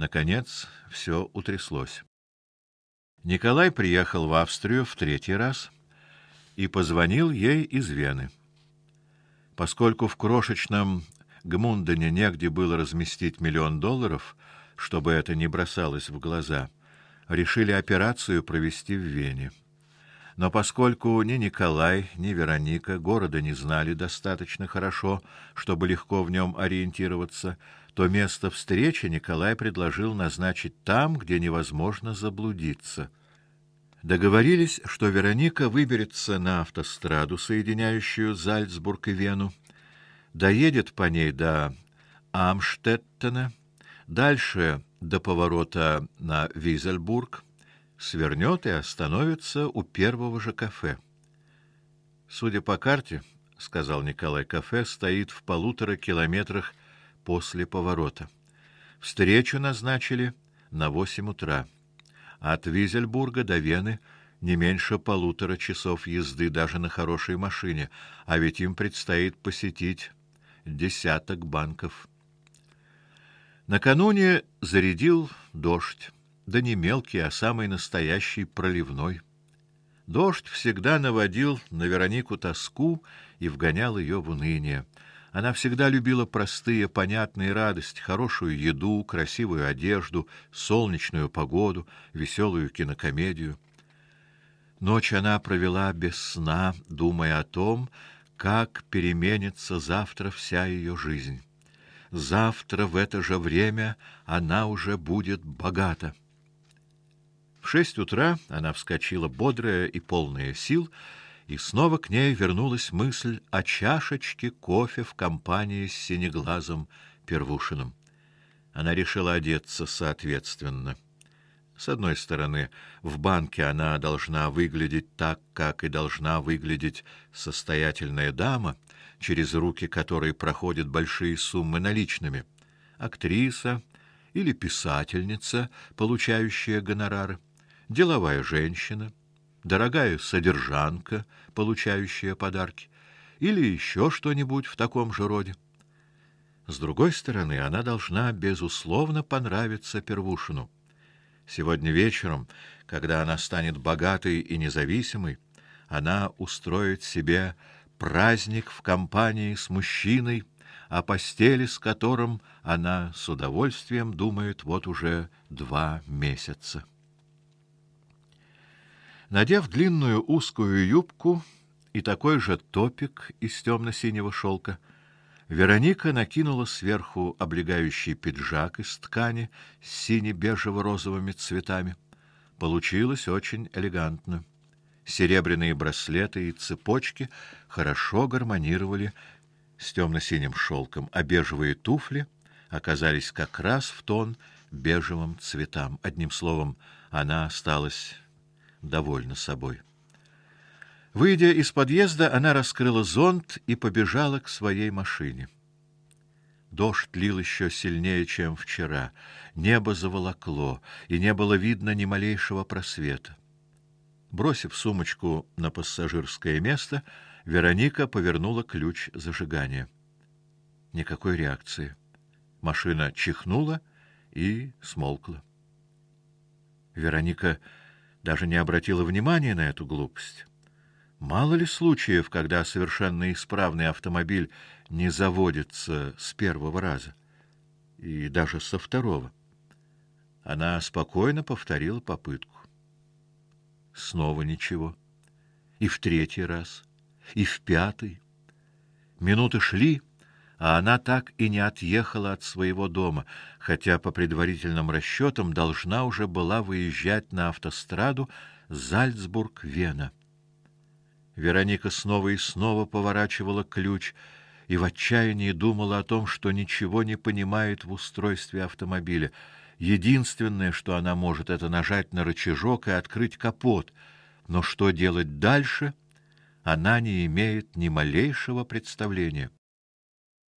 Наконец, все утряслось. Николай приехал в Австрию в третий раз и позвонил ей из Вены. Поскольку в крошечном Гмундене негде было разместить миллион долларов, чтобы это не бросалось в глаза, решили операцию провести в Вене. Но поскольку ни Николай, ни Вероника города не знали достаточно хорошо, чтобы легко в нем ориентироваться, то место встречи Николай предложил назначить там, где невозможно заблудиться. Договорились, что Вероника выберется на автостраду, соединяющую Зальцбург и Вену, доедет по ней до Амштеттена, дальше до поворота на Визельбург, свернет и остановится у первого же кафе. Судя по карте, сказал Николай, кафе стоит в полутора километрах после поворота. Встречу назначили на восемь утра. От Визельбурга до Вены не меньше полутора часов езды даже на хорошей машине, а ведь им предстоит посетить десяток банков. Накануне зарядил дождь, да не мелкий, а самый настоящий проливной. Дождь всегда наводил на Веронику тоску и вгонял ее в уныние. Она всегда любила простые, понятные радости: хорошую еду, красивую одежду, солнечную погоду, веселую кинокомедию. Ночь она провела без сна, думая о том, как переменится завтра вся ее жизнь. Завтра в это же время она уже будет богата. В шесть утра она вскочила бодрая и полная сил, и снова к ней вернулась мысль о чашечке кофе в компании с синеглазым Первушиным. Она решила одеться соответственно. С одной стороны, в банке она должна выглядеть так, как и должна выглядеть состоятельная дама, через руки которой проходят большие суммы наличными, актриса или писательница, получающая гонорары, деловая женщина, дорогая содержанка, получающая подарки, или еще что-нибудь в таком же роде. С другой стороны, она должна безусловно понравиться Первушину. Сегодня вечером, когда она станет богатой и независимой, она устроит себе праздник в компании с мужчиной, о постели с которым она с удовольствием думает вот уже два месяца. Надев длинную узкую юбку и такой же топик из темно синего шелка, Вероника накинула сверху облегающий пиджак из ткани с сине-бежево-розовыми цветами. Получилось очень элегантно. Серебряные браслеты и цепочки хорошо гармонировали с темно-синим шелком, а бежевые туфли оказались как раз в тон бежевым цветам. Одним словом, она осталась довольна собой. Выйдя из подъезда, она раскрыла зонт и побежала к своей машине. Дождь лил еще сильнее, чем вчера. Небо заволокло, и не было видно ни малейшего просвета. Бросив сумочку на пассажирское место, Вероника повернула ключ зажигания. Никакой реакции. Машина чихнула и смолкла. Вероника даже не обратила внимания на эту глупость. Мало ли случаев, когда совершенно исправный автомобиль не заводится с первого раза и даже со второго. Она спокойно повторила попытку. Снова ничего. И в третий раз, и в пятый. Минуты шли, а она так и не отъехала от своего дома, хотя по предварительным расчетам должна уже была выезжать на автостраду Зальцбург-Вена. Вероника снова и снова поворачивала ключ и в отчаянии думала о том, что ничего не понимает в устройстве автомобиля. Единственное, что она может, это нажать на рычажок и открыть капот. Но что делать дальше, она не имеет ни малейшего представления.